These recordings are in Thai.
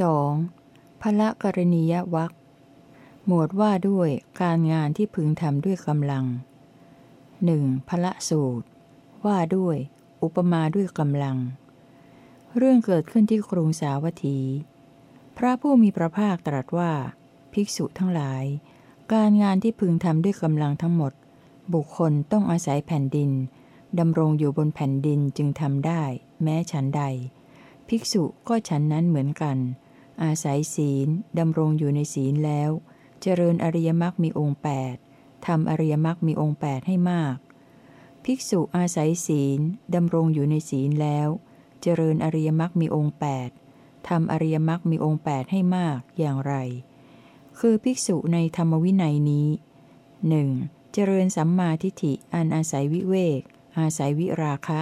12. พละกรณียวัคหมวดว่าด้วยการงานที่พึงทำด้วยกำลังหนึ่งพละสูตร ว่าด้วย อุปมาด้วยกำลัง เรื่องเกิดขึ้นที่กรุงสาวัตถี พระผู้มีพระภาคตรัสว่า ภิกษุทั้งหลาย การงานที่พึงทำด้วยกำลังทั้งหมด บุคคลต้องอาศัยแผ่นดินดำรงอยู่บนแผ่นดินจึงทำได้ แม้ฉันใด ภิกษุก็ฉันนั้นเหมือนกัน อาศัยศีลดำรงอยู่ในศีลแล้ว เจริญอริยมรรคมีองค์ 8ทำอริยมรรคมีองค์ 8 ให้มาก ภิกษุอาศัยศีลดำรงอยู่ในศีลแล้ว เจริญอริยมรรคมีองค์ 8ทำอริยมรรคมีองค์ 8 ให้มากอย่างไร คือภิกษุในธรรมวินัยนี้หนึ่งเจริญสัมมาทิฏฐิอันอาศัยวิเวก อาศัยวิราคะ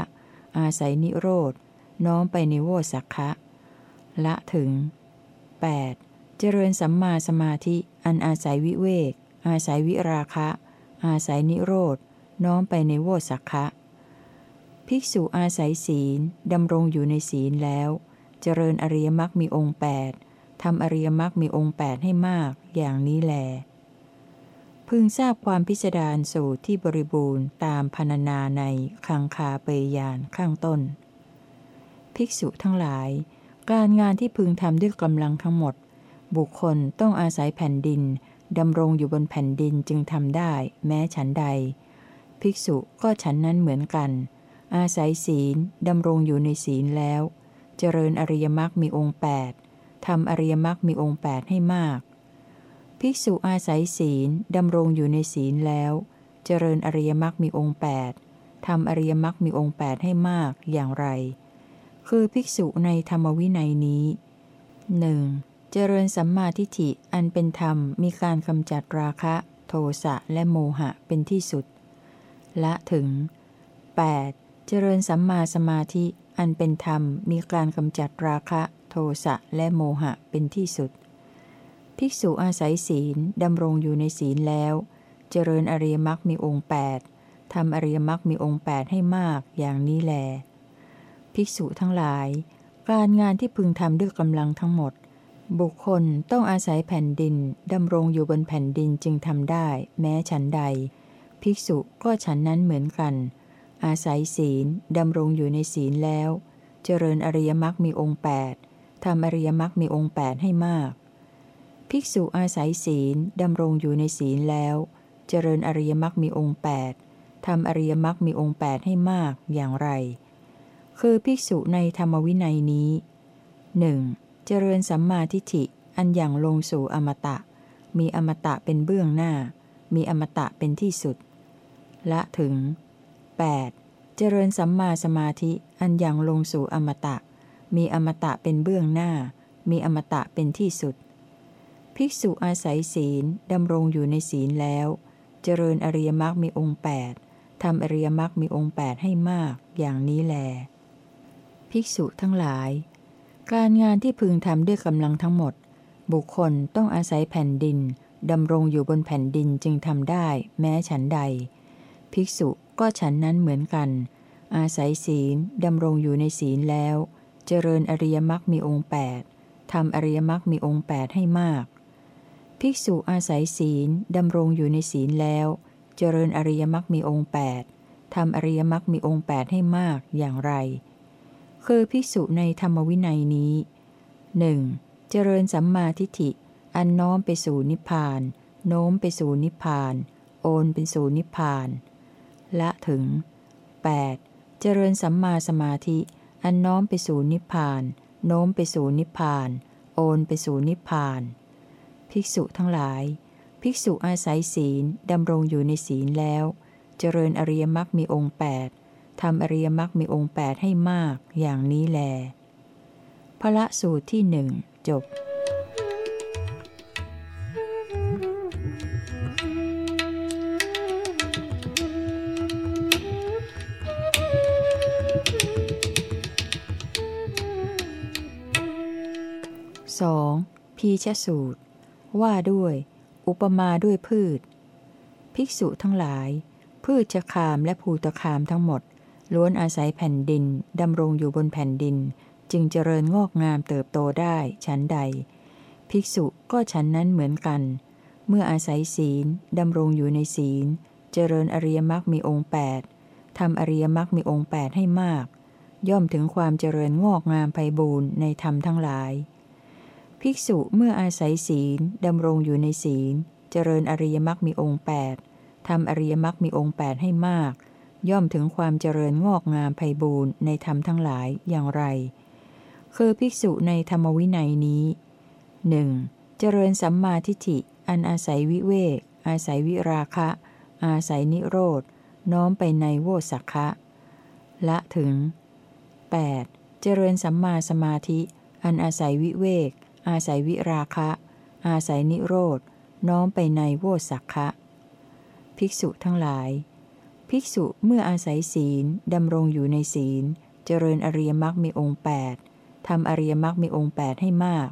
อาศัยนิโรธ น้อมไปในโวสักคะ ละถึง 8. เจริญสัมมาสมาธิ อันอาศัยวิเวก อาศัยวิราคะ อาศัยนิโรธ น้อมไปในโวสักคะ ภิกษุอาศัยศีล ดำรงอยู่ในศีลแล้ว เจริญอริยมรรคมีองค์ 8ทำอริยมรรคมีองค์ 8 ให้มาก อย่างนี้แล พึงทราบความพิสดารสูตรที่บริบูรณ์ตามพรรณนาในคังคาเปยานข้างต้น ภิกษุทั้งหลาย การงานที่พึงทำด้วยกำลังทั้งหมด บุคคลต้องอาศัยแผ่นดินดำรงอยู่บนแผ่นดินจึงทำได้ แม้ฉันใด ภิกษุก็ฉันนั้นเหมือนกัน อาศัยศีลดำรงอยู่ในศีลแล้ว เจริญอริยมรรคมีองค์ 8ทำอริยมรรคมีองค์ 8 ให้มาก ภิกษุอาศัยศีลดำรงอยู่ในศีลแล้ว เจริญอริยมรรคมีองค์ 8ทำอริยมรรคมีองค์ 8 ให้มากอย่างไร คือภิกษุในธรรมวินัยนี้หนึ่งเจริญสัมมาทิฏฐิอันเป็นธรรมมีการกำจัดราคะ โทสะและโมหะเป็นที่สุด ละถึง 8. เจริญสัมมาสมาธิอันเป็นธรรมมีการกำจัดราคะ โทสะและโมหะเป็นที่สุด ภิกษุอาศัยศีลดำรงอยู่ในศีลแล้ว เจริญอริยมรรคมีองค์ 8ทำอริยมรรคมีองค์ 8 ให้มากอย่างนี้แล ภิกษุทั้งหลาย การงานที่พึงทำด้วยกำลังทั้งหมด บุคคลต้องอาศัยแผ่นดินดำรงอยู่บนแผ่นดินจึงทำได้ แม้ฉันใด ภิกษุก็ฉันนั้นเหมือนกัน อาศัยศีลดำรงอยู่ในศีลแล้ว เจริญอริยมรรคมีองค์8ทำอริยมรรคมีองค์8ให้มาก ภิกษุอาศัยศีลดำรงอยู่ในศีลแล้ว เจริญอริยมรรคมีองค์8ทำอริยมรรคมีองค์8ให้มากอย่างไร คือภิกษุในธรรมวินัยนี้หนึ่งเจริญสัมมาทิฏฐิอันอย่างลงสู่อมตะ มีอมตะเป็นเบื้องหน้า มีอมตะเป็นที่สุด ละถึง 8. เจริญสัมมาสมาธิอันอย่างลงสู่อมตะ มีอมตะเป็นเบื้องหน้า มีอมตะเป็นที่สุด ภิกษุอาศัยศีลดำรงอยู่ในศีลแล้ว เจริญอริยมรรคมีองค์ 8ทำอริยมรรคมีองค์ 8 ให้มาก อย่างนี้แล ภิกษุทั้งหลาย การงานที่พึงทำด้วยกำลังทั้งหมด บุคคลต้องอาศัยแผ่นดินดำรงอยู่บนแผ่นดินจึงทำได้ แม้ฉันใด ภิกษุก็ฉันนั้นเหมือนกัน อาศัยศีลดำรงอยู่ในศีลแล้ว เจริญอริยมรรคมีองค์ 8ทำอริยมรรคมีองค์ 8 ให้มาก ภิกษุอาศัยศีลดำรงอยู่ในศีลแล้ว เจริญอริยมรรคมีองค์ 8ทำอริยมรรคมีองค์ 8 ให้มากอย่างไร คือภิกษุในธรรมวินัยนี้หนึ่งเจริญสัมมาทิฏฐิ อันน้อมไปสู่นิพพาน โน้มไปสู่นิพพาน โอนเป็นสู่นิพพาน ละถึง 8. เจริญสัมมาสมาธิ อันน้อมไปสู่นิพพาน โน้มไปสู่นิพพาน โอนไปสู่นิพพาน ภิกษุทั้งหลาย ภิกษุอาศัยศีลดำรงอยู่ในศีลแล้ว เจริญอริยมรรคมีองค์ 8 ทำอริยมรรคมีองค์8ให้มากอย่างนี้แลพระสูตรที่หนึ่งจบสองพีชสูตร ว่าด้วย อุปมาด้วยพืช ภิกษุทั้งหลาย พืชชะคามและภูตคามทั้งหมด ล้วนอาศัยแผ่นดิน ดำรงอยู่บนแผ่นดิน จึงเจริญงอกงามเติบโตได้ฉันใด ภิกษุก็ฉันนั้นเหมือนกัน เมื่ออาศัยศีล ดำรงอยู่ในศีล เจริญอริยมรรคมีองค์แปดทำอริยมรรคมีองค์แปดให้มาก ย่อมถึงความเจริญงอกงามไพบูรณ์ในธรรมทั้งหลาย ภิกษุเมื่ออาศัยศีล ดำรงอยู่ในศีล เจริญอริยมรรคมีองค์แปดทำอริยมรรคมีองค์แปดให้มาก ย่อมถึงความเจริญงอกงามไพบูรณ์ในธรรมทั้งหลายอย่างไร คือภิกษุในธรรมวินัยนี้หนึ่งเจริญสัมมาทิฏฐิ อันอาศัยวิเวก อาศัยวิราคะ อาศัยนิโรธ น้อมไปในโวสักคะละถึง 8. เจริญสัมมาสมาธิ อันอาศัยวิเวก อาศัยวิราคะ อาศัยนิโรธ น้อมไปในโวสักคะภิกษุทั้งหลาย ภิกษุเมื่ออาศัยศีลดำรงอยู่ในศีล เจริญอริยมรรคมีองค์ 8ทำอริยมรรคมีองค์ 8 ให้มาก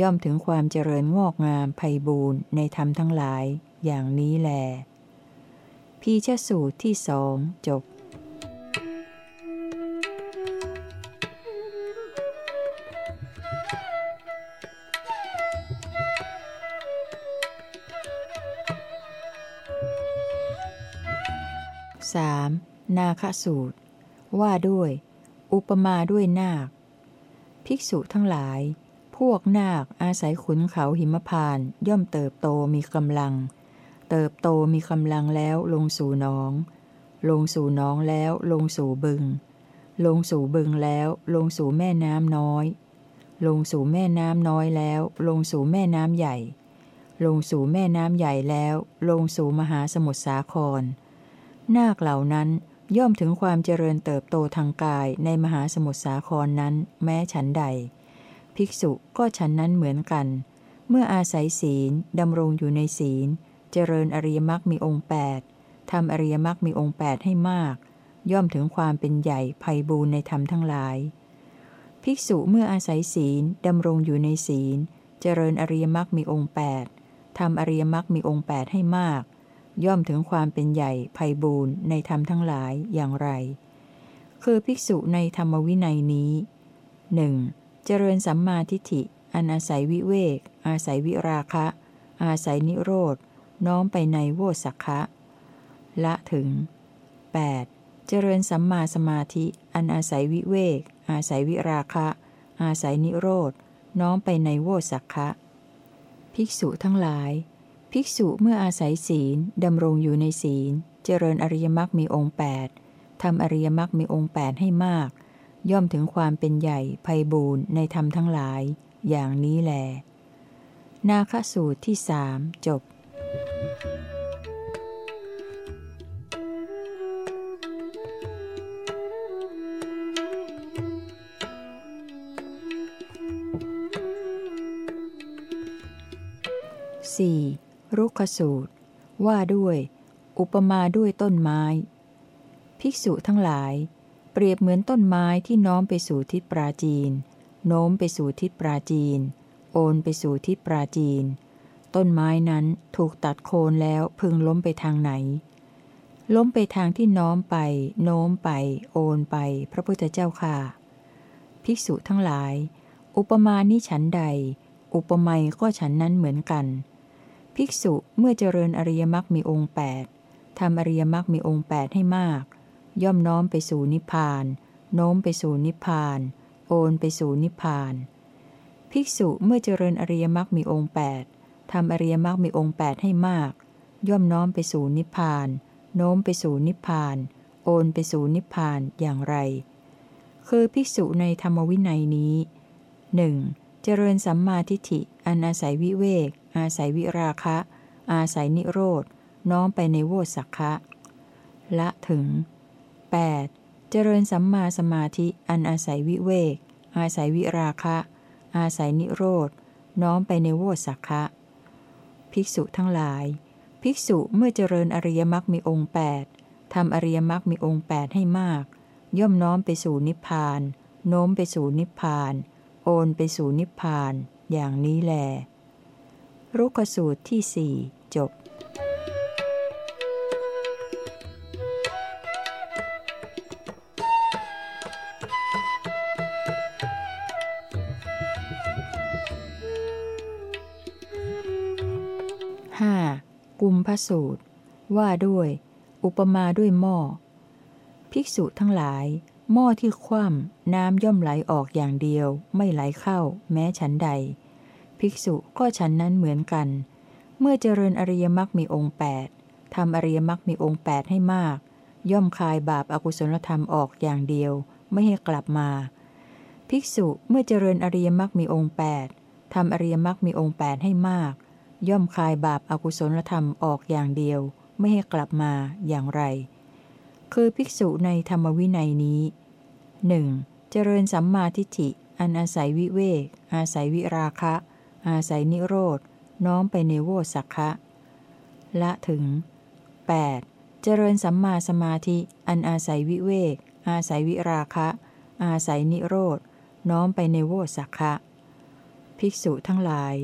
ย่อมถึงความเจริญงอกงามไพบูรณ์ในธรรมทั้งหลาย อย่างนี้แลพีชสูตรที่สองจบ นาคสูตร ว่าด้วย อุปมาด้วยนาค ภิกษุทั้งหลาย พวกนาคอาศัยขุนเขาหิมพานย่อมเติบโตมีกำลัง เติบโตมีกำลังแล้วลงสู่น้อง ลงสู่น้องแล้วลงสู่บึง ลงสู่บึงแล้วลงสู่แม่น้ำน้อย ลงสู่แม่น้ำน้อยแล้ว ลงสู่แม่น้ำใหญ่ ลงสู่แม่น้ำใหญ่แล้ว ลงสู่มหาสมุทรสาครนาคเหล่านั้น ย่อมถึงความเจริญเติบโตทางกายในมหาสมุทรสาครนั้น แม้ฉันใด ภิกษุก็ฉันนั้นเหมือนกัน เมื่ออาศัยศีลดำรงอยู่ในศีล เจริญอริยมรรคมีองค์8ทำอริยมรรคมีองค์8ให้มาก ย่อมถึงความเป็นใหญ่ภัยบูรในธรรมทั้งหลาย ภิกษุเมื่ออาศัยศีลดำรงอยู่ในศีล เจริญอริยมรรคมีองค์8ทำอริยมรรคมีองค์8ให้มาก ย่อมถึงความเป็นใหญ่ภัยบูรณ์ในธรรมทั้งหลายอย่างไร คือภิกษุในธรรมวินัยนี้หนึ่งเจริญสัมมาทิฏฐิอันอาศัยวิเวก อาศัยวิราคะ อาศัยนิโรธ น้อมไปในโวสักคะละถึง 8. เจริญสัมมาสมาธิ อันอาศัยวิเวก อาศัยวิราคะ อาศัยนิโรธ น้อมไปในโวสักคะภิกษุทั้งหลาย ภิกษุเมื่ออาศัยศีลดำรงอยู่ในศีล เจริญอริยมรรคมีองค์8ทำอริยมรรคมีองค์8ให้มาก ย่อมถึงความเป็นใหญ่ภัยบูรณ์ในธรรมทั้งหลาย อย่างนี้แล นาคสูตรที่สามจบ 4. รุกขสูตร ว่าด้วย อุปมาด้วยต้นไม้ ภิกษุทั้งหลาย เปรียบเหมือนต้นไม้ที่น้อมไปสู่ทิศปราจีน โน้มไปสู่ทิศปราจีน โอนไปสู่ทิศปราจีน ต้นไม้นั้นถูกตัดโคนแล้วพึงล้มไปทางไหน ล้มไปทางที่น้อมไป โน้มไป โอนไป พระพุทธเจ้าค่ะ ภิกษุทั้งหลาย อุปมานี้ฉันใด อุปไมยก็ฉันนั้นเหมือนกัน ภิกษุเมื่อเจริญอริยมรรคมีองค์ 8ทำอริยมรรคมีองค์ 8 ให้มาก ย่อมน้อมไปสู่นิพพาน โน้มไปสู่นิพพาน โอนไปสู่นิพพาน ภิกษุเมื่อเจริญอริยมรรคมีองค์ 8ทำอริยมรรคมีองค์ 8 ให้มาก ย่อมน้อมไปสู่นิพพาน โน้มไปสู่นิพพาน โอนไปสู่นิพพานอย่างไร คือภิกษุในธรรมวินัยนี้หนึ่งเจริญสัมมาทิฏฐิอันอาศัยวิเวก อาศัยวิราคะ อาศัยนิโรธ น้อมไปในโวสักคะ ละถึง 8. เจริญสัมมาสมาธิอันอาศัยวิเวก อาศัยวิราคะ อาศัยนิโรธ น้อมไปในโวสักคะ ภิกษุทั้งหลาย ภิกษุเมื่อเจริญอริยมรรคมีองค์ 8ทำอริยมรรคมีองค์ 8 ให้มาก ย่อมน้อมไปสู่นิพพาน โน้มไปสู่นิพพาน โอนไปสู่นิพพาน อย่างนี้แหละ รุกสูตรที่สี่จบห้ากุมพระสูตร ว่าด้วย อุปมาด้วยหม้อ ภิกษุทั้งหลาย หม้อที่คว่ำน้ำย่อมไหลออกอย่างเดียว ไม่ไหลเข้า แม้ฉันใด ภิกษุก็ฉันนั้นเหมือนกัน เมื่อเจริญอริยมรรคมีองค์ 8ทำอริยมรรคมีองค์ 8 ให้มาก ย่อมคลายบาปอากุศลธรรมออกอย่างเดียว ไม่ให้กลับมา ภิกษุเมื่อเจริญอริยมรรคมีองค์ 8ทำอริยมรรคมีองค์ 8 ให้มาก ย่อมคลายบาปอากุศลธรรมออกอย่างเดียว ไม่ให้กลับมาอย่างไร คือภิกษุในธรรมวินัยนี้หนึ่งเจริญสัมมาทิฏฐิอันอาศัยวิเวก อาศัยวิราคะ อาศัยนิโรธน้อมไปในโวสักคะละถึง 8. เจริญสัมมาสมาธิ อันอาศัยวิเวก อาศัยวิราคะ อาศัยนิโรธน้อมไปในโวสักคะภิกษุทั้งหลาย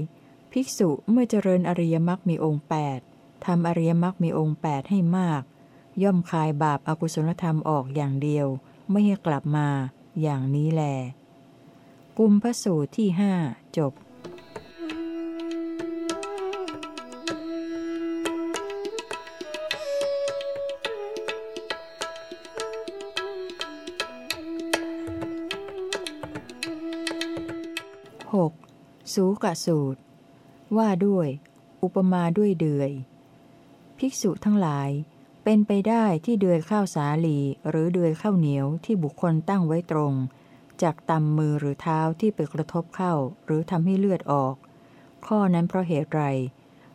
ภิกษุเมื่อเจริญอริยมรรคมีองค์ 8ทำอริยมรรคมีองค์ 8 ให้มาก ย่อมคลายบาปอากุศลธรรมออกอย่างเดียว ไม่ให้กลับมา อย่างนี้แล กุมพระสูตรที่หจบ สูกะสูตร ว่าด้วย อุปมาด้วยเดือย ภิกษุทั้งหลาย เป็นไปได้ที่เดือยข้าวสาลีหรือเดือยข้าวเหนียวที่บุคคลตั้งไว้ตรง จากตำมือหรือเท้าที่ไปกระทบเข้า หรือทำให้เลือดออก ข้อนั้นเพราะเหตุไร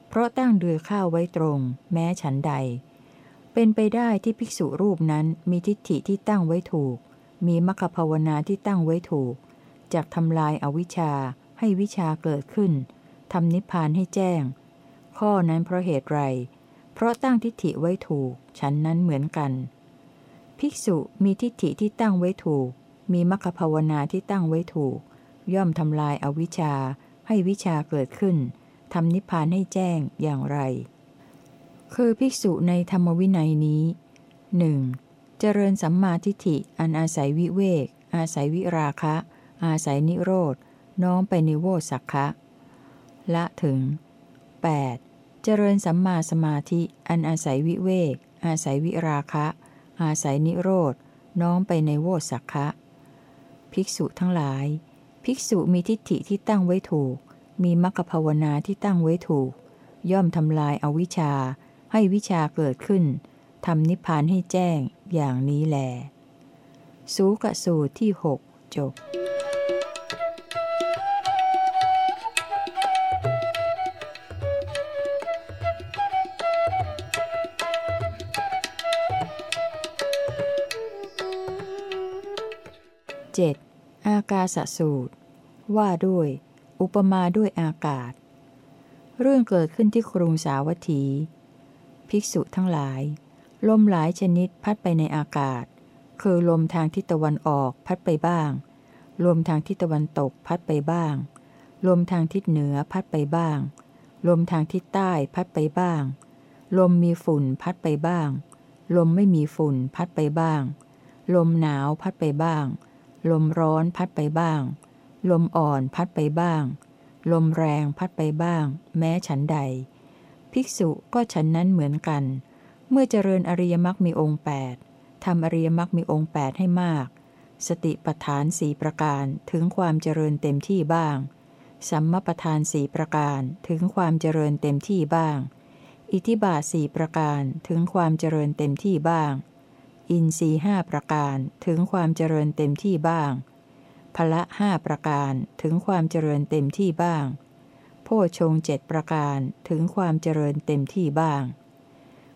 เพราะตั้งเดือยข้าวไว้ตรง แม้ฉันใด เป็นไปได้ที่ภิกษุรูปนั้นมีทิฏฐิที่ตั้งไว้ถูก มีมรรคภาวนาที่ตั้งไว้ถูกจากทำลายอาวิชชา ให้วิชาเกิดขึ้นทำนิพพานให้แจ้ง ข้อนั้นเพราะเหตุไร เพราะตั้งทิฏฐิไว้ถูก ฉันนั้นเหมือนกัน ภิกษุมีทิฏฐิที่ตั้งไว้ถูก มีมรรคภาวนาที่ตั้งไว้ถูก ย่อมทำลายอาวิชชา ให้วิชาเกิดขึ้นทำนิพพานให้แจ้งอย่างไร คือภิกษุในธรรมวินัยนี้หนึ่งเจริญสัมมาทิฏฐิอันอาศัยวิเวก อาศัยวิราคะ อาศัยนิโรธ น้อมไปนิโวสักคะละถึง 8. เจริญสัมมาสมาธิ อันอาศัยวิเวก อาศัยวิราคะ อาศัยนิโรธ น้อมไปในโวสักคะ ภิกษุทั้งหลาย ภิกษุมีทิฏฐิที่ตั้งไว้ถูก มีมรรคภาวนาที่ตั้งไว้ถูก ย่อมทำลายอาวิชชา ให้วิชาเกิดขึ้น ทำนิพพานให้แจ้งอย่างนี้แล สูกสูตรที่หกจบ 7. อากาสสูตร ว่าด้วย อุปมาด้วยอากาศ เรื่องเกิดขึ้นที่กรุงสาวัตถี ภิกษุทั้งหลาย ลมหลายชนิดพัดไปในอากาศ คือลมทางทิศตะวันออกพัดไปบ้าง ลมทางทิศตะวันตกพัดไปบ้าง ลมทางทิศเหนือพัดไปบ้าง ลมทางทิศใต้พัดไปบ้าง ลมมีฝุ่นพัดไปบ้าง ลมไม่มีฝุ่นพัดไปบ้างลมหนาวพัดไปบ้าง ลมร้อนพัดไปบ้าง ลมอ่อนพัดไปบ้าง ลมแรงพัดไปบ้าง แม้ฉันใด ภิกษุก็ฉันนั้นเหมือนกัน เมื่อเจริญอริยมรรคมีองค์8ทำอริยมรรคมีองค์ 8 ให้มาก สติปทานสี่ประการถึงความเจริญเต็มที่บ้าง สัมมาปทานสี่ประการถึงความเจริญเต็มที่บ้าง อิทิบาทสี่ประการถึงความเจริญเต็มที่บ้าง อินทรีห้าประการถึงความเจริญเต็มที่บ้างพละห้าประการถึงความเจริญเต็มที่บ้าง โพชงเจ็ดประการถึงความเจริญเต็มที่บ้าง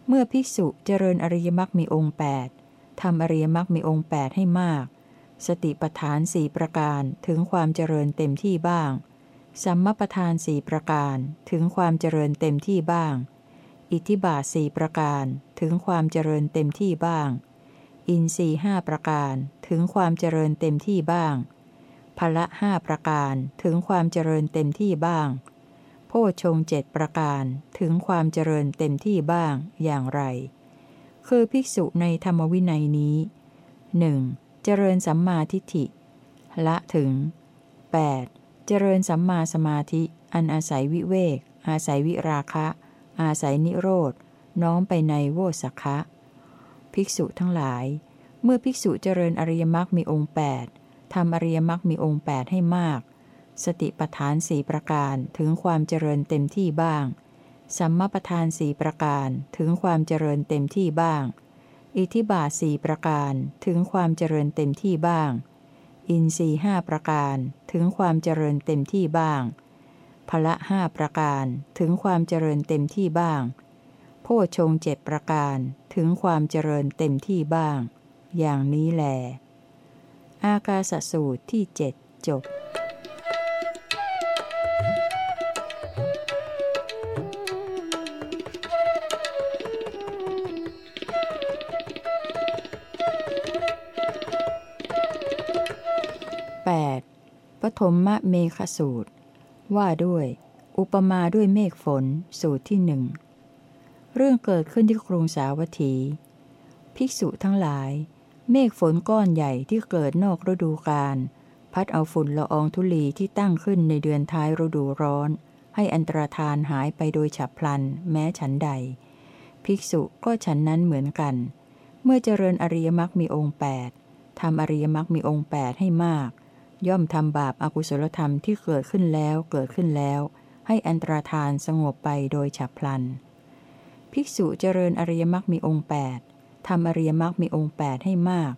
เมื่อภิกษุเจริญอริยมรรคมีองค์ 8ทำอริยมรรคมีองค์ 8 ให้มาก สติปทานสี่ประการถึงความเจริญเต็มที่บ้าง สัมมปทานสี่ประการถึงความเจริญเต็มที่บ้าง อิทธิบาทสี่ประการถึงความเจริญเต็มที่บ้าง อินทรีห้าประการถึงความเจริญเต็มที่บ้างพละห้าประการถึงความเจริญเต็มที่บ้าง โพชงเจ็ดประการถึงความเจริญเต็มที่บ้างอย่างไร คือภิกษุในธรรมวินัยนี้หนึ่งเจริญสัมมาทิฏฐิ ละถึง 8. เจริญสัมมาสมาธิ อันอาศัยวิเวก อาศัยวิราคะ อาศัยนิโรธน้อมไปในโวสักะ ภิกษุทั้งหลาย เมื่อภิกษุเจริญอริยมรรคมีองค์8ทำอริยมรรคมีองค์8ให้มาก สติปทานสี่ประการถึงความเจริญเต็มที่บ้าง สัมมาปทานสี่ประการถึงความเจริญเต็มที่บ้าง อิทิบาสี่ประการถึงความเจริญเต็มที่บ้าง อินทรีห้าประการถึงความเจริญเต็มที่บ้างพละห้าประการถึงความเจริญเต็มที่บ้างโพชงเจ็ดประการถึงความเจริญเต็มที่บ้าง อย่างนี้แล อากาสสูตรที่เจ็ดจบปฐมมะเมฆสูตร ว่าด้วย อุปมาด้วยเมฆฝนสูตรที่หนึ่ง เรื่องเกิดขึ้นที่กรุงสาวัตถี ภิกษุทั้งหลาย เมฆฝนก้อนใหญ่ที่เกิดนอกฤดูกาลพัดเอาฝุ่นละอองธุลีที่ตั้งขึ้นในเดือนท้ายฤดูร้อน ให้อันตรธานหายไปโดยฉับพลัน แม้ฉันใด ภิกษุก็ฉันนั้นเหมือนกัน เมื่อเจริญอริยมรรคมีองค์ 8ทำอริยมรรคมีองค์ 8 ให้มาก ย่อมทำบาปอากุศลธรรมที่เกิดขึ้นแล้วเกิดขึ้นแล้ว ให้อันตรธานสงบไปโดยฉับพลัน ภิกษุเจริญอริยมรรคมีองค์ 8ทำอริยมรรคมีองค์ 8 ให้มาก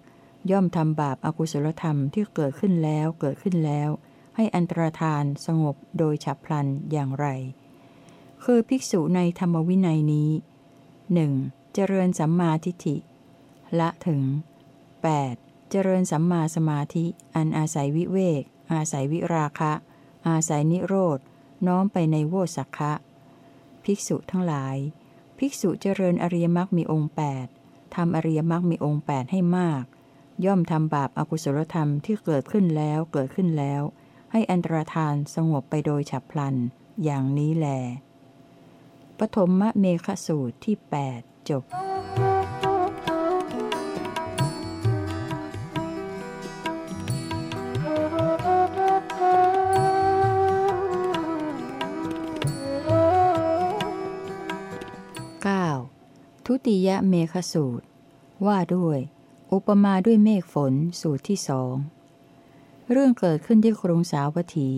ย่อมทำบาปอากุศลธรรมที่เกิดขึ้นแล้วเกิดขึ้นแล้ว ให้อันตรธานสงบโดยฉับพลันอย่างไร คือภิกษุในธรรมวินัยนี้ 1. เจริญสัมมาทิฏฐิ ละถึง 8. เจริญสัมมาสมาธิ อันอาศัยวิเวก อาศัยวิราคะ อาศัยนิโรธน้อมไปในโวสักคะ ภิกษุทั้งหลาย ภิกษุเจริญอริยมรรคมีองค์8ทำอริยมรรคมีองค์ 8 ให้มาก ย่อมทำบาปอากุศลธรรมที่เกิดขึ้นแล้วเกิดขึ้นแล้ว ให้อันตรธานสงบไปโดยฉับพลัน อย่างนี้แล ปฐมมะเมฆสูตรที่ 8 จบ ทุติยเมฆสูตร ว่าด้วย อุปมาด้วยเมฆฝนสูตรที่สอง เรื่องเกิดขึ้นที่กรุงสาวัตถี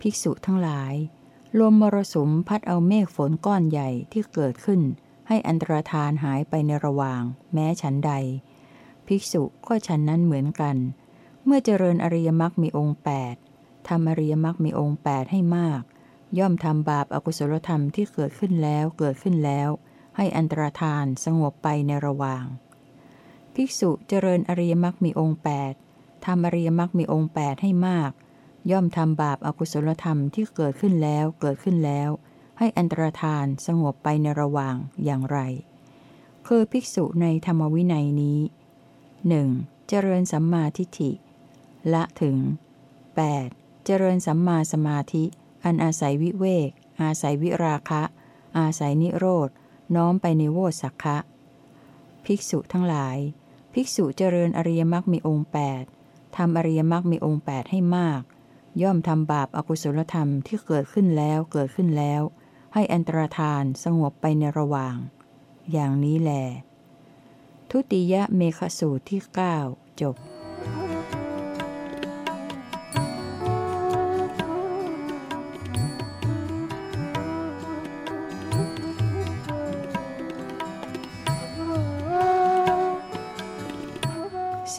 ภิกษุทั้งหลาย ลมมรสุมพัดเอาเมฆฝนก้อนใหญ่ที่เกิดขึ้น ให้อันตรธานหายไปในระหว่าง แม้ฉันใด ภิกษุก็ฉันนั้นเหมือนกัน เมื่อเจริญอริยมรรคมีองค์8ทำอริยมรรคมีองค์8ให้มาก ย่อมทำบาปอากุศลธรรมที่เกิดขึ้นแล้วเกิดขึ้นแล้ว ให้อันตรธานสงบไปในระหว่าง ภิกษุเจริญอริยมรรคมีองค์ 8ทำอริยมรรคมีองค์ 8 ให้มาก ย่อมทำบาปอากุศลธรรมที่เกิดขึ้นแล้วเกิดขึ้นแล้ว ให้อันตรธานสงบไปในระหว่างอย่างไร คือภิกษุในธรรมวินัยนี้ 1. เจริญสัมมาทิฏฐิ ละถึง 8. เจริญสัมมาสมาธิ อันอาศัยวิเวก อาศัยวิราคะ อาศัยนิโรธ น้อมไปในโวสักคะ ภิกษุทั้งหลาย ภิกษุเจริญอริยมรรคมีองค์ 8ทำอริยมรรคมีองค์ 8 ให้มาก ย่อมทำบาปอากุศลธรรมที่เกิดขึ้นแล้วเกิดขึ้นแล้ว ให้อันตรธานสงบไปในระหว่าง อย่างนี้แหลทุติยเมฆสูตรที่ 9 จบ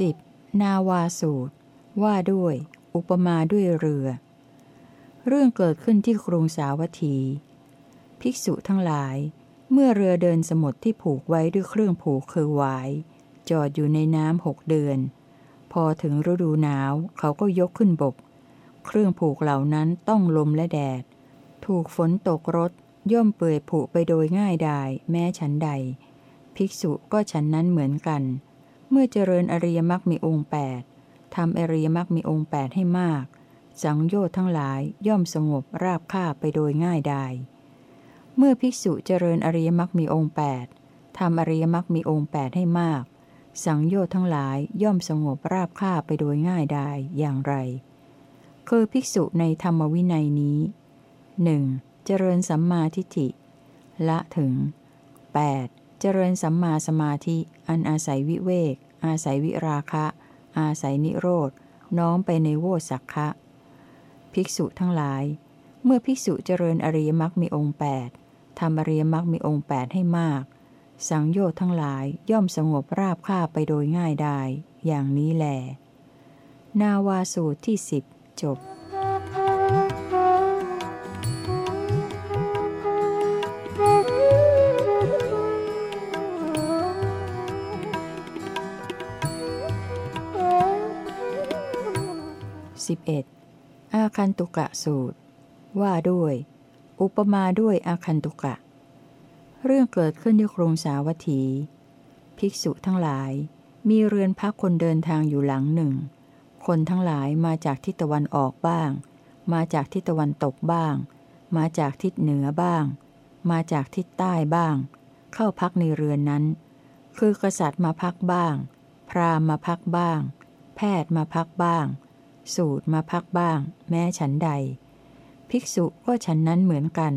10. นาวาสูตร ว่าด้วย อุปมาด้วยเรือ เรื่องเกิดขึ้นที่กรุงสาวัตถี ภิกษุทั้งหลาย เมื่อเรือเดินสมุทรที่ผูกไว้ด้วยเครื่องผูกคือหวาย จอดอยู่ในน้ำหกเดือน พอถึงฤดูหนาวเขาก็ยกขึ้นบก เครื่องผูกเหล่านั้นต้องลมและแดด ถูกฝนตกรถย่อมเปื่อยผุไปโดยง่ายดายแม้ฉันใด ภิกษุก็ฉันนั้นเหมือนกันเเมื่อเจริญอริยมรรคมีองค์8ทำอริยมรรคมีองค์ 8 ให้มาก สังโยชน์ทั้งหลายย่อมสงบราบคาบไปโดยง่ายดายเมื่อภิกษุเจริญอริยมรรคมีองค์ 8ทำอริยมรรคมีองค์ 8 ให้มาก สังโยชน์ทั้งหลายย่อมสงบราบคาบไปโดยง่ายดายอย่างไร คือภิกษุในธรรมวินัยนี้ 1. เจริญสัมมาทิฏฐิ ละถึง 8. เจริญสัมมาสมาธิ อันอาศัยวิเวก อาศัยวิราคะ อาศัยนิโรธ น้อมไปในโวสักคะ ภิกษุทั้งหลาย เมื่อภิกษุเจริญอริยมรรคมีองค์8ทำอริยมรรคมีองค์8ให้มาก สังโยชน์ทั้งหลายย่อมสงบราบคาบไปโดยง่ายได้ อย่างนี้แหลนาวาสูตรที่สิบจบ 11. อาคันตุกะสูตร ว่าด้วย อุปมาด้วยอาคันตุกะ เรื่องเกิดขึ้นที่กรุงสาวัตถี ภิกษุทั้งหลาย มีเรือนพักคนเดินทางอยู่หลังหนึ่ง คนทั้งหลายมาจากทิศตะวันออกบ้าง มาจากทิศตะวันตกบ้าง มาจากทิศเหนือบ้าง มาจากทิศใต้บ้าง เข้าพักในเรือนนั้น คือกษัตริย์มาพักบ้าง พราหมณ์มาพักบ้าง แพทย์มาพักบ้าง สูตรมาพักบ้าง แม้ฉันใด ภิกษุก็ฉันนั้นเหมือนกัน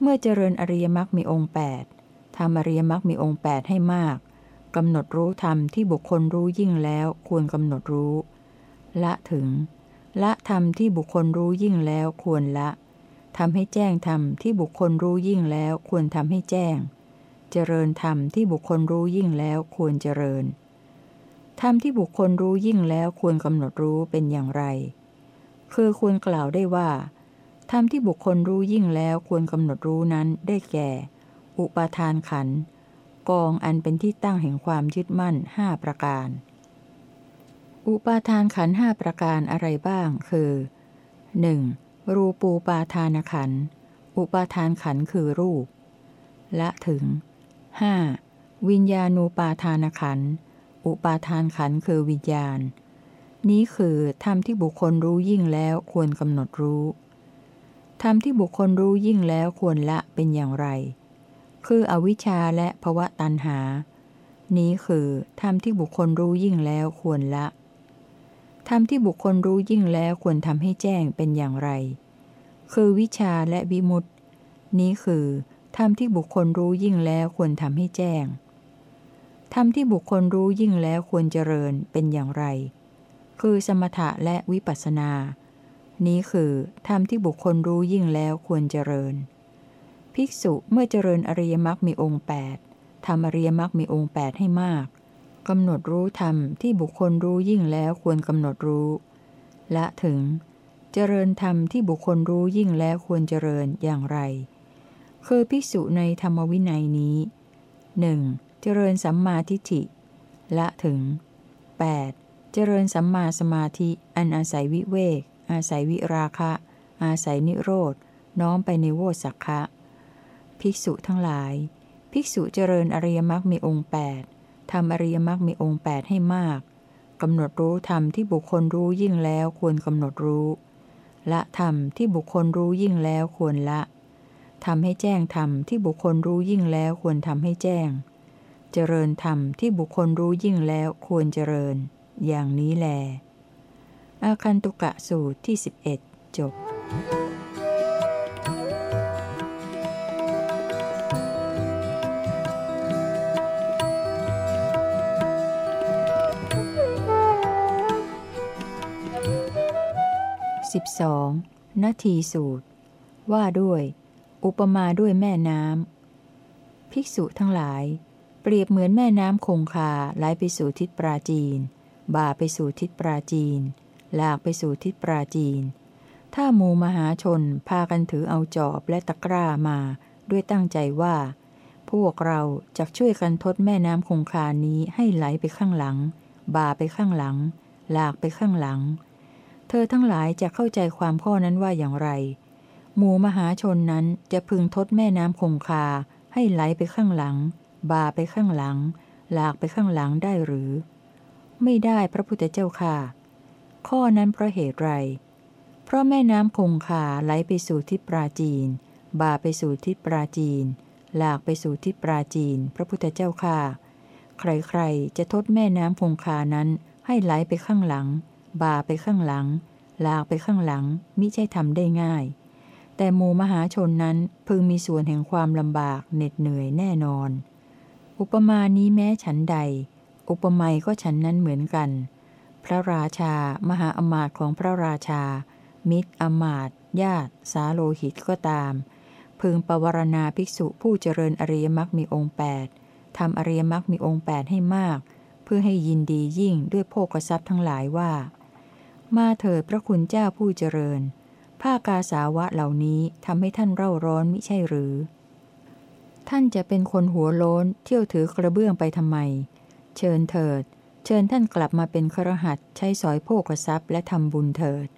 เมื่อเจริญอริยมรรคมีองค์8ทำอริยมรรคมีองค์8ให้มากกำหนดรู้ธรรมที่บุคคลรู้ยิ่งแล้วควรกำหนดรู้ ละถึง ละธรรมที่บุคคลรู้ยิ่งแล้วควรละทำให้แจ้งธรรมที่บุคคลรู้ยิ่งแล้วควรทำให้แจ้ง เจริญธรรมที่บุคคลรู้ยิ่งแล้วควรเจริญ ธรรมที่บุคคลรู้ยิ่งแล้วควรกำหนดรู้เป็นอย่างไร คือควรกล่าวได้ว่าธรรมที่บุคคลรู้ยิ่งแล้วควรกำหนดรู้นั้นได้แก่ อุปาทานขัน กองอันเป็นที่ตั้งแห่งความยึดมั่นห้าประการ อุปาทานขันห้าประการอะไรบ้าง คือ 1. รูปูปาทานขัน อุปาทานขันคือรูป ละถึง 5. วิญญาณูปาทานขัน อุปาทานขันคือวิญญาณ นี้คือธรรมที่บุคคลรู้ยิ่งแล้วควรกำหนดรู้ธรรมที่บุคคลรู้ยิ่งแล้วควรละเป็นอย่างไร คืออวิชชาและภวะตันหา นี้คือธรรมที่บุคคลรู้ยิ่งแล้วควรละธรรมที่บุคคลรู้ยิ่งแล้วควรทำให้แจ้งเป็นอย่างไร คือวิชาและวิมุตติ นี้คือธรรมที่บุคคลรู้ยิ่งแล้วควรทำให้แจ้ง ธรรมที่บุคคลรู้ยิ่งแล้วควรเจริญเป็นอย่างไร คือสมถะและวิปัสสนา นี้คือธรรมที่บุคคลรู้ยิ่งแล้วควรเจริญ ภิกษุเมื่อเจริญอริยมรรคมีองค์ 8ทำอริยมรรคมีองค์ 8 ให้มากกำหนดรู้ธรรมที่บุคคลรู้ยิ่งแล้วควรกำหนดรู้ละถึง เจริญธรรมที่บุคคลรู้ยิ่งแล้วควรเจริญอย่างไร คือภิกษุในธรรมวินัยนี้หนึ่ง จริญสัมมาทิฏฐิ ละถึง 8. เจริญสัมมาสมาธิ อันอาศัยวิเวก อาศัยวิราคะ อาศัยนิโรธ น้อมไปในโวสักคะ ภิกษุทั้งหลาย ภิกษุเจริญอริยมรรคมีองค์ 8ทำอริยมรรคมีองค์ 8 ให้มากกำหนดรู้ธรรมที่บุคคลรู้ยิ่งแล้วควรกำหนดรู้ ละธรรมที่บุคคลรู้ยิ่งแล้วควรละทำให้แจ้งธรรมที่บุคคลรู้ยิ่งแล้วควรทำให้แจ้ง เจริญธรรมที่บุคคลรู้ยิ่งแล้วควรเจริญ อย่างนี้แล อาคันตุกะสูตรที่ 11 จบ 12. นาทีสูตร ว่าด้วย อุปมาด้วยแม่น้ำ ภิกษุทั้งหลาย เปรียบเหมือนแม่น้ำคงคาไหลไปสู่ทิศปราจีน บ่าไปสู่ทิศปราจีน หลากไปสู่ทิศปราจีน ถ้ามูมหาชนพากันถือเอาจอบและตะกร้ามาด้วยตั้งใจว่า พวกเราจะช่วยกันทดแม่น้ำคงคานี้ให้ไหลไปข้างหลัง บ่าไปข้างหลัง หลากไปข้างหลัง เธอทั้งหลายจะเข้าใจความข้อนั้นว่าอย่างไร หมู่มหาชนนั้นจะพึงทดแม่น้ำคงคาให้ไหลไปข้างหลัง บาไปข้างหลัง หลากไปข้างหลังได้หรือ ไม่ได้พระพุทธเจ้าค่ะ ข้อนั้นเพราะเหตุไร เพราะแม่น้ำคงคาไหลไปสู่ทิศปราจีนบาไปสู่ทิศปราจีน หลากไปสู่ทิศปราจีน พระพุทธเจ้าค่ะ ใครๆจะทดแม่น้ำคงคานั้นให้ไหลไปข้างหลัง บ่าไปข้างหลัง ลากไปข้างหลังมิใช่ทำได้ง่าย แต่หมู่มหาชนนั้นพึงมีส่วนแห่งความลำบากเหน็ดเหนื่อยแน่นอน อุปมานี้แม้ฉันใด อุปไมยก็ฉันนั้นเหมือนกัน พระราชา มหาอมาตย์ของพระราชา มิตรอมาตย์ญาติ สาโลหิตก็ตาม พึงปวารณาภิกษุผู้เจริญอริยมรรคมีองค์แปดทำอริยมรรคมีองค์แปดให้มาก เพื่อให้ยินดียิ่งด้วยโภกทรัพย์ทั้งหลายว่า มาเถิดพระคุณเจ้าผู้เจริญ ผ้ากาสาวะเหล่านี้ทำให้ท่านเร่าร้อนมิใช่หรือ ท่านจะเป็นคนหัวโล้นเที่ยวถือกระเบื้องไปทำไม เชิญเถิด เชิญท่านกลับมาเป็นครหัสใช้สอยโภกทรัพย์และทำบุญเถิด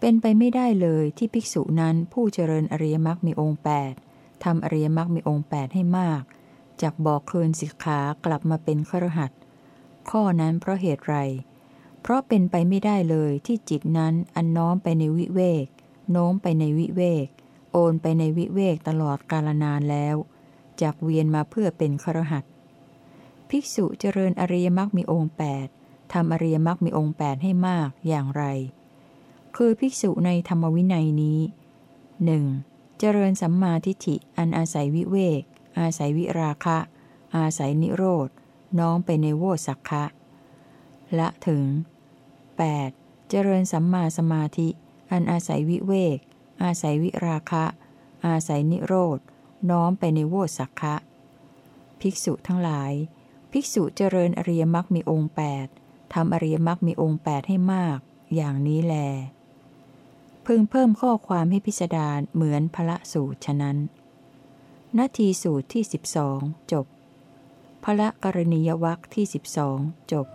เป็นไปไม่ได้เลยที่ภิกษุนั้นผู้เจริญอริยมรรคมีองค์แปดทำอริยมรรคมีองค์แปดให้มากจากบอกคืนสิกขากลับมาเป็นครหัสข้อนั้นเพราะเหตุไร เพราะเป็นไปไม่ได้เลยที่จิตนั้นอันน้อมไปในวิเวก โน้มไปในวิเวก โอนไปในวิเวกตลอดกาลนานแล้ว จากเวียนมาเพื่อเป็นครหัสภิกษุเจริญอริยมรรคมีองค์แปดทำอริยมรรคมีองค์แปดให้มากอย่างไร คือภิกษุในธรรมวินัยนี้หนึ่งเจริญสัมมาทิฏฐิอันอาศัยวิเวก อาศัยวิราคะ อาศัยนิโรธน้อมไปในโวสักคะละถึง 8. เจริญสัมมาสมาธิ อันอาศัยวิเวก อาศัยวิราคะ อาศัยนิโรธ น้อมไปในโวสักคะภิกษุทั้งหลาย ภิกษุเจริญอริยมรรคมีองค์8ทำอริยมรรคมีองค์8ให้มาก อย่างนี้แล พึงเพิ่มข้อความให้พิสดารเหมือนพระสูตรฉะนั้น นาทีสูตรที่ 12 จบพระกรณียวัคที่ 12 จบ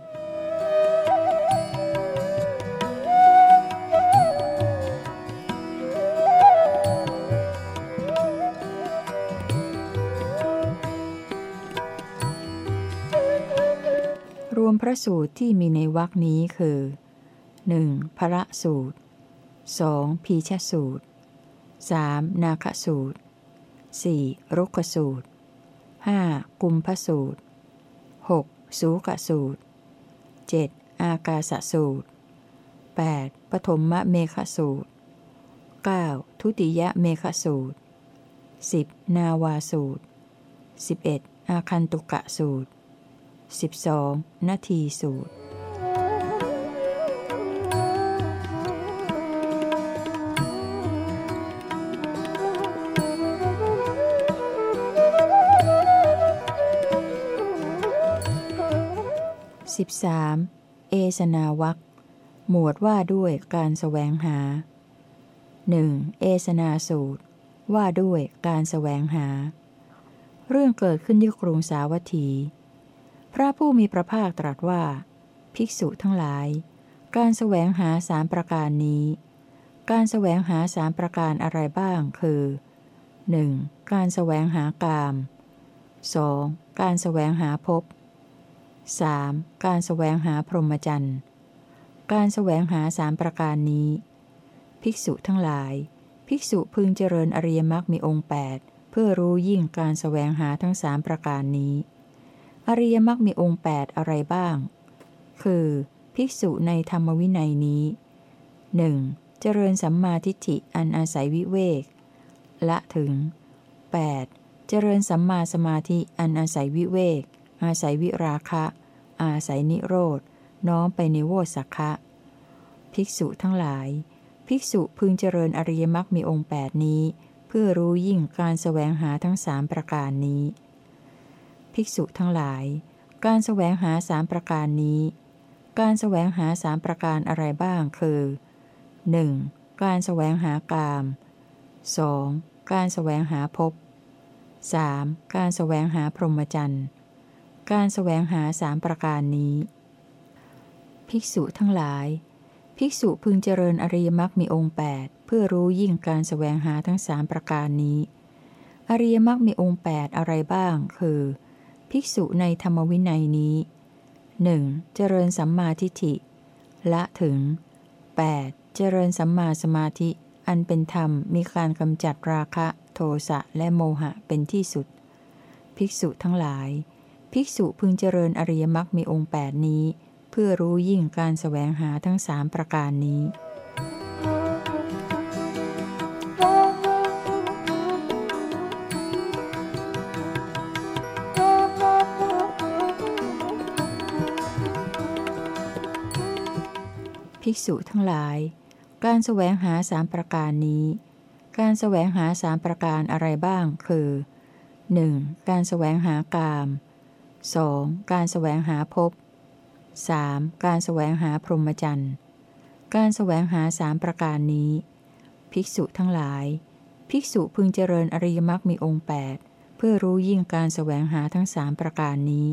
พระสูตรที่มีในวักนี้คือ 1. พระสูตร 2. พีชสูตร 3. นาคสูตร 4. รุกสูตร 5. กุมพสูตร 6. สูกสูตร 7. อากาสสูตร 8. ปฐมมะเมฆสูตร 9. ทุติยะเมฆสูตร 10. นาวาสูตร 11. อาคันตุกะสูตร 12. นาทีสูตร 13. เอสนาวัคหมวดว่าด้วยการสแสวงหาหนึ่งเอสนาสูตร ว่าด้วยการสแสวงหา เรื่องเกิดขึ้นที่กรุงสาวัตถี พระผู้มีพระภาคตรัสว่า ภิกษุทั้งหลาย การสแสวงหาสามประการนี้ การสแสวงหาสามประการอะไรบ้างคือ 1. การสแสวงหากาม 2. การสแสวงหาภพ 3. การสแสวงหาพรหมจรรย์ การสแสวงหาสามประการนี้ ภิกษุทั้งหลาย ภิกษุพึงเจริญอริยมรรคมีองค์ 8 เพื่อรู้ยิ่งการสแสวงหาทั้งสามประการนี้ อริยมรรคมีองค์ 8 อะไรบ้าง คือ ภิกษุในธรรมวินัยนี้ 1. เจริญสัมมาทิฏฐิอันอาศัยวิเวก ละถึง 8. เจริญสัมมาสมาธิอันอาศัยวิเวก อาศัยวิราคะ อาศัยนิโรธ น้อมไปในโวสักคะภิกษุทั้งหลาย ภิกษุพึงเจริญอริยมรรคมีองค์แปดนี้ เพื่อรู้ยิ่งการสแสวงหาทั้งสามประการนี้ ภิกษุทั้งหลาย การสแสวงหาสามประการนี้ การสแสวงหาสามประการอะไรบ้างคือ 1. การสแสวงหากาม 2. การสแสวงหาภพ 3. การสแสวงหาพรหมจรรย์ การสแสวงหาสามประการนี้ ภิกษุทั้งหลาย ภิกษุพึงเจริญอริยมรรคมีองค์ 8 เพื่อรู้ยิ่งการสแสวงหาทั้งสามประการนี้ อริยมรรคมีองค์ 8 อะไรบ้าง คือ ภิกษุในธรรมวินัยนี้ 1. เจริญสัมมาทิฏฐิ ละถึง 8. เจริญสัมมาสมาธิ อันเป็นธรรมมีการกำจัดราคะโทสะและโมหะเป็นที่สุด ภิกษุทั้งหลาย ภิกษุพึงเจริญอริยมรรคมีองค์แปดนี้ เพื่อรู้ยิ่งการสแสวงหาทั้งสามประการนี้ ภิกษุทั้งหลาย การแสวงหาสามประการนี้ การแสวงหาสามประการอะไรบ้าง คือ 1. การแสวงหากาม 2. การแสวงหาภพ 3. การแสวงหาพรหมจรรย์ การแสวงหาสามประการนี้ ภิกษุทั้งหลาย ภิกษุพึงเจริญอริยมรรคมีองค์ 8 เพื่อรู้ยิ่งการแสวงหาทั้งสามประการนี้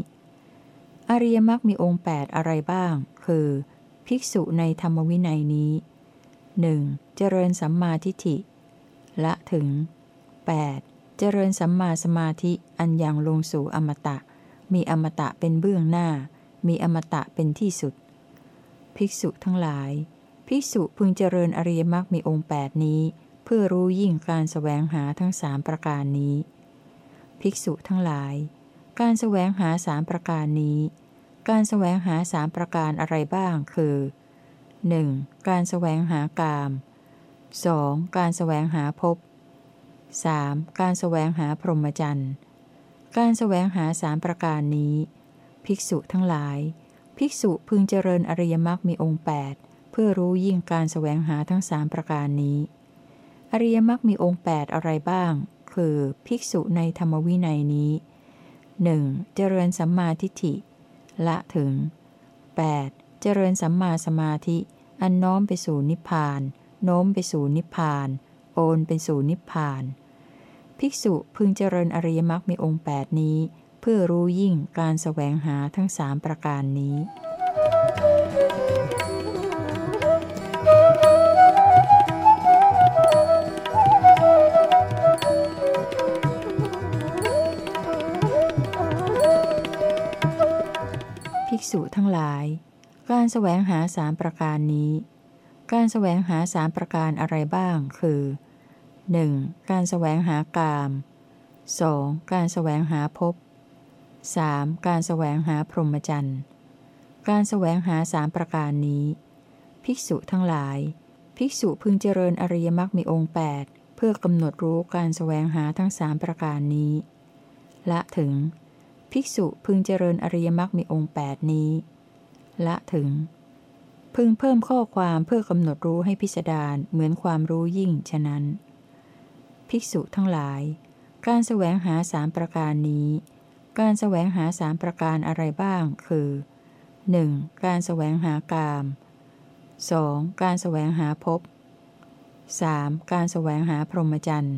อริยมรรคมีองค์ 8 อะไรบ้าง คือ ภิกษุในธรรมวินัยนี้ 1. เจริญสัมมาทิฏฐิ ละถึง 8. เจริญสัมมาสมาธิอันยังลงสู่อมตะ มีอมตะเป็นเบื้องหน้า มีอมตะเป็นที่สุด ภิกษุทั้งหลาย ภิกษุพึงเจริญอริยมรรคมีองค์ 8 นี้ เพื่อรู้ยิ่งการสแสวงหาทั้งสามประการนี้ ภิกษุทั้งหลาย การสแสวงหาสามประการนี้ การสแสวงหาสามประการอะไรบ้างคือ 1. การสแสวงหากาม 2. การสแสวงหาภพ 3. การสแสวงหาพรหมจรรย์ การสแสวงหาสามประการนี้ ภิกษุทั้งหลาย ภิกษุพึงเจริญอริยมรรคมีองค์ 8 เพื่อรู้ยิ่งการสแสวงหาทั้งสามประการนี้ อริยมรรคมีองค์ 8 อะไรบ้าง คือ ภิกษุในธรรมวินัยนี้ 1. เจริญสัมมาทิฏฐิ ละถึง 8. เจริญสัมมาสมาธิ อันน้อมไปสู่นิพพาน โน้มไปสู่นิพพาน โอนไปสู่นิพพาน ภิกษุพึงเจริญอริยมรรคมีองค์ 8 นี้ เพื่อรู้ยิ่งการแสวงหาทั้งสามประการนี้ กษุทั้งหลาย การแสวงหาสามประการนี้ การแสวงหาสามประการอะไรบ้าง คือ 1. การแสวงหากาม 2. การแสวงหาภพ 3. การแสวงหาพรหมจรรย์ การแสวงหาสามประการนี้ ภิกษุทั้งหลาย ภิกษุพึงเจริญอริยมรรคมีองค์ 8 เพื่อกำหนดรู้การแสวงหาทั้งสามประการนี้ ละถึง ภิกษุพึงเจริญอริยมรรคมีองค์ 8 นี้ ละถึง พึงเพิ่มข้อความเพื่อกำหนดรู้ให้พิสดารเหมือนความรู้ยิ่งฉะนั้น ภิกษุทั้งหลาย การแสวงหาสามประการนี้ การแสวงหาสามประการอะไรบ้าง คือ 1. การแสวงหากาม 2. การแสวงหาภพ 3. การแสวงหาพรหมจรรย์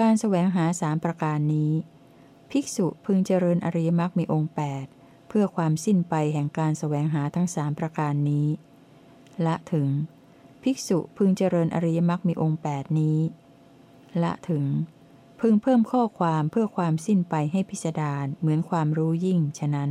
การแสวงหาสามประการนี้ ภิกษุพึงเจริญอริยมรรคมีองค์ 8 เพื่อความสิ้นไปแห่งการแสวงหาทั้งสามประการนี้ ละถึง ภิกษุพึงเจริญอริยมรรคมีองค์ 8 นี้ ละถึง พึงเพิ่มข้อความเพื่อความสิ้นไปให้พิสดารเหมือนความรู้ยิ่งฉะนั้น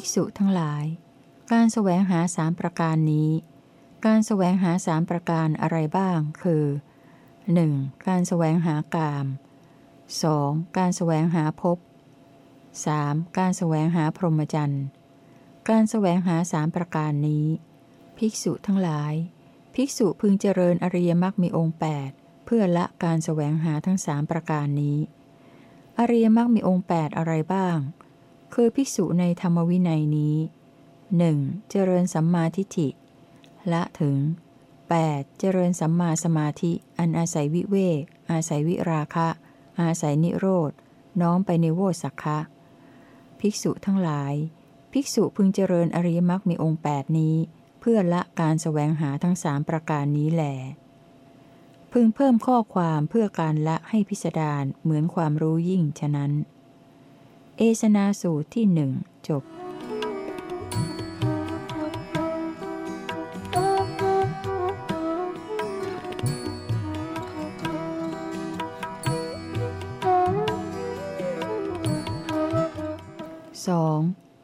ภิกษุทั้งหลาย การแสวงหาสามประการนี้ การแสวงหาสามประการอะไรบ้าง คือ 1. การแสวงหากาม 2. การแสวงหาภพ 3. การแสวงหาพรหมจรรย์การแสวงหาสามประการนี้ ภิกษุทั้งหลาย ภิกษุพึงเจริญอริยมรรคมีองค์ 8 เพื่อละการแสวงหาทั้งสามประการนี้ อริยมรรคมีองค์ 8 อะไรบ้าง คือภิกษุในธรรมวินัยนี้ 1. เจริญสัมมาทิฏฐิละถึง 8. เจริญสัมมาสมาธิ อันอาศัยวิเวกอาศัยวิราคะ อาศัยนิโรธน้อมไปในโวสักคะ ภิกษุทั้งหลาย ภิกษุพึงเจริญอริยมรรคมีองค์ 8 นี้ เพื่อละการสแสวงหาทั้งสามประการนี้แหลพึงเพิ่มข้อความเพื่อการละให้พิสดารเหมือนความรู้ยิ่งฉะนั้น เอสนาสูตรที่หนึ่งจบ 2.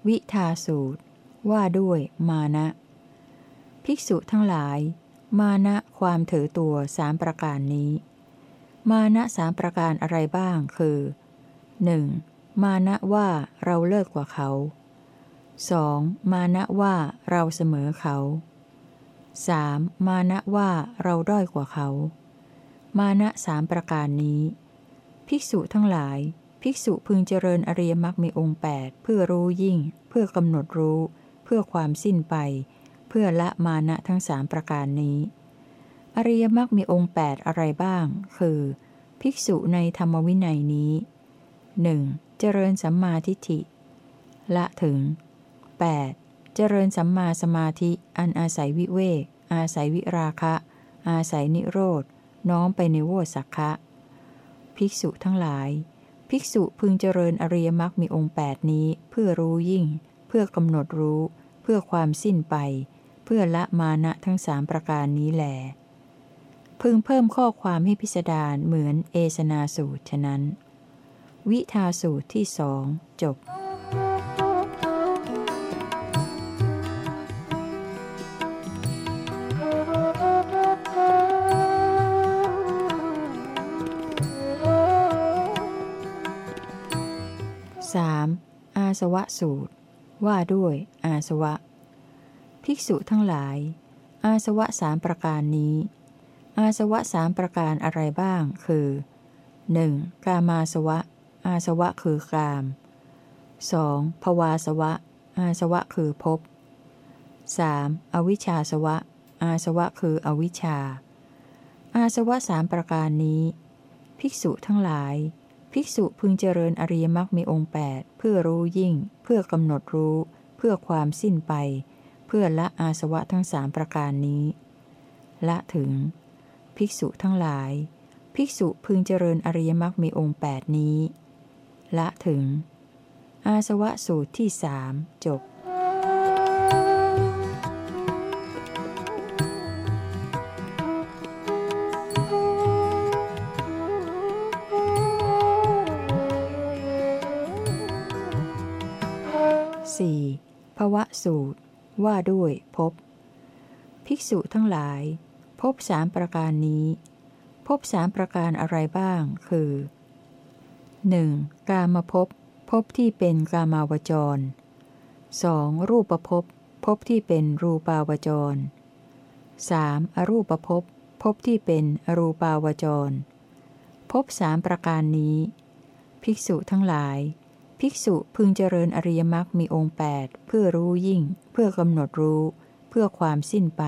วิทาสูตร ว่าด้วยมานะ ภิกษุทั้งหลาย มานะความถือตัวสามประการนี้ มานะสามประการอะไรบ้างคือ 1. มานะว่าเราเลิกกว่าเขา 2. มานะว่าเราเสมอเขา 3. มานะว่าเราด้อยกว่าเขา มานะสามประการนี้ ภิกษุทั้งหลาย ภิกษุพึงเจริญอริยมรรคมีองค์8เพื่อรู้ยิ่ง เพื่อกำหนดรู้ เพื่อความสิ้นไป เพื่อละมานะทั้งสามประการนี้ อริยมรรคมีองค์ 8 อะไรบ้าง คือ ภิกษุในธรรมวินัยนี้ 1. เจริญสัมมาทิฏฐิ ละถึง 8. เจริญสัมมาสมาธิ อันอาศัยวิเวก อาศัยวิราคะ อาศัยนิโรธ น้อมไปในโวสักคะ ภิกษุทั้งหลาย ภิกษุพึงเจริญอริยมรรคมีองค์ 8 นี้ เพื่อรู้ยิ่ง เพื่อกำหนดรู้ เพื่อความสิ้นไป เพื่อละมานะทั้งสามประการนี้แหลพึงเพิ่มข้อความให้พิสดารเหมือนเอสนาสูตรฉะนั้น วิทาสูตรที่สองจบ 3. อาสวะสูตร ว่าด้วย อาสวะ ภิกษุทั้งหลาย อาสวะสามประการนี้ อาสวะสามประการอะไรบ้าง คือ 1. กามาสวะ อาสวะคือกาม 2. ภวาสวะ อาสวะคือภพ 3. อวิชชาสวะ อาสวะคืออวิชชา อาสวะสามประการนี้ ภิกษุทั้งหลาย ภิกษุพึงเจริญอริยมรรคมีองค์ 8 เพื่อรู้ยิ่ง เพื่อกำหนดรู้ เพื่อความสิ้นไป เพื่อละอาสวะทั้งสามประการนี้ ละถึง ภิกษุทั้งหลาย ภิกษุพึงเจริญอริยมรรคมีองค์ 8 นี้ ละถึง อาสวะสูตรที่สามจบ 4. ภวะสูตร ว่าด้วยพบภิกษุทั้งหลายพบสามประการนี้พบสามประการอะไรบ้าง คือ 1. กามภพภพที่เป็นกามาวจร 2. รูปภพภพที่เป็นรูปาวจร 3. อรูปภพภพที่เป็นอรูปาวจรภพสามประการนี้ ภิกษุทั้งหลาย ภิกษุพึงเจริญอริยมรรคมีองค์ 8 เพื่อรู้ยิ่ง เพื่อกำหนดรู้ เพื่อความสิ้นไป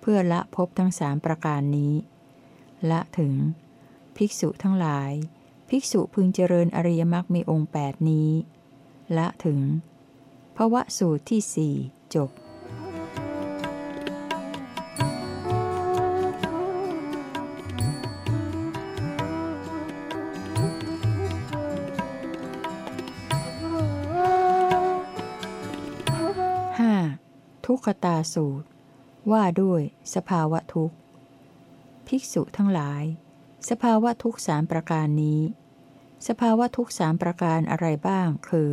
เพื่อละภพทั้งสามประการนี้ ละถึง ภิกษุทั้งหลาย ภิกษุพึงเจริญอริยมรรคมีองค์ 8 นี้ ละถึงภวะสูตรที่สี่จบ 5. ทุกขตาสูตร ว่าด้วยสภาวะทุกข์ ภิกษุทั้งหลาย สภาวะทุกสามประการนี้ สภาวะทุกสามประการอะไรบ้าง คือ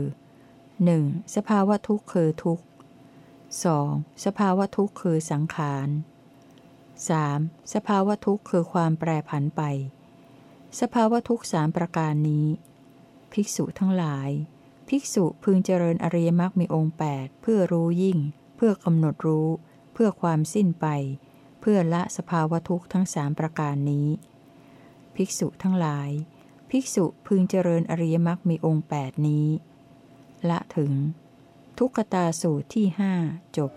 1. สภาวะทุกข์คือทุกข์ 2. สภาวะทุกข์คือสังขาร 3. สภาวะทุกข์คือความแปรผันไป สภาวะทุกสามประการนี้ ภิกษุทั้งหลาย ภิกษุพึงเจริญอริยมรรคมีองค์ 8 เพื่อรู้ยิ่ง เพื่อกำหนดรู้ เพื่อความสิ้นไป เพื่อละสภาวะทุกข์ทั้งสามประการนี้ ภิกษุทั้งหลาย ภิกษุพึงเจริญอริยมรรคมีองค์8นี้ ละถึง ทุกตาสูตรที่หจบ